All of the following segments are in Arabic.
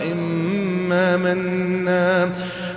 فإما منا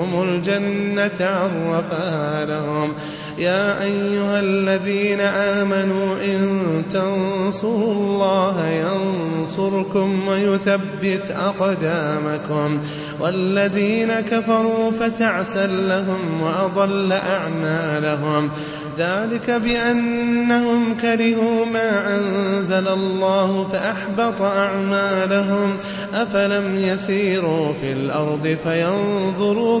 الجنة عرفها لهم. يا أيها الذين آمنوا إن تنصروا الله ينصركم ويثبت أقدامكم. والذين كفروا فتعسا لهم وأضل أعمالهم. ذلك بأنهم كرهوا ما أنزل الله فأحبط أعمالهم. أفلم يسيروا في الأرض فينظروا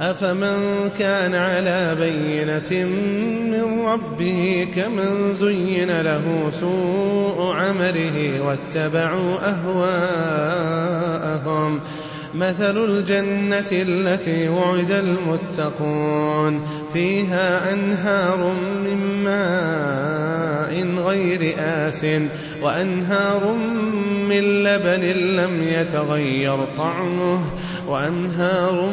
أفمن كان على بينة من ربه كمن زين له سوء عمله واتبعوا أهواءهم. مثل الجنة التي وعد المتقون. فيها أنهار من ماء غير آس وأنهار من لبن لم يتغير طعمه وأنهار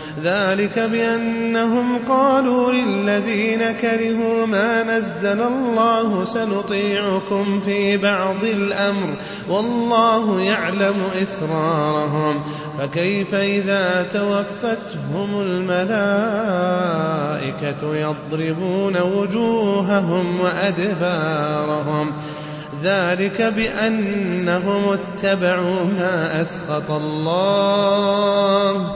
ذلك بأنهم قالوا للذين كرهوا ما نزل الله سنطيعكم في بعض الأمر والله يعلم إسرارهم فكيف إذا توفتهم الملائكة يضربون وجوههم وأدبارهم ذلك بأنهم اتبعوا ما أسخط الله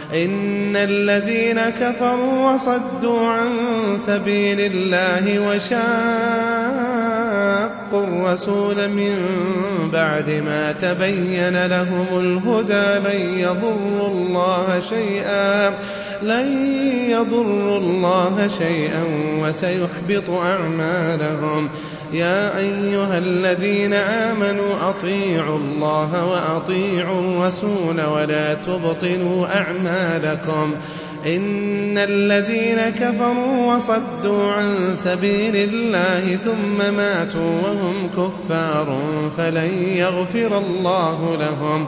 إن الذين كفروا وصدوا عن سبيل الله وشاقوا الرسول من بعد ما تبين لهم الهدى لن يضروا الله شيئا. لن يضروا الله شيئا وسيحبط أعمالهم. يا أيها الذين آمنوا أطيعوا الله وأطيعوا الرسول ولا تبطلوا أعمالكم. إن الذين كفروا وصدوا عن سبيل الله ثم ماتوا وهم كفار فلن يغفر الله لهم.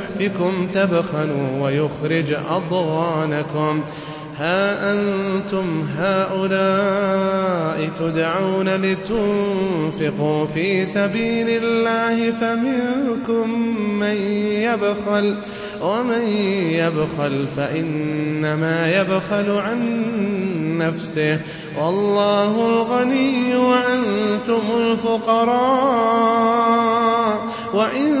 فيحفكم تبخلوا ويخرج أضغانكم. ها أنتم هؤلاء تدعون لتنفقوا في سبيل الله فمنكم من يبخل ومن يبخل فإنما يبخل عن نفسه. والله الغني وأنتم الفقراء. وإن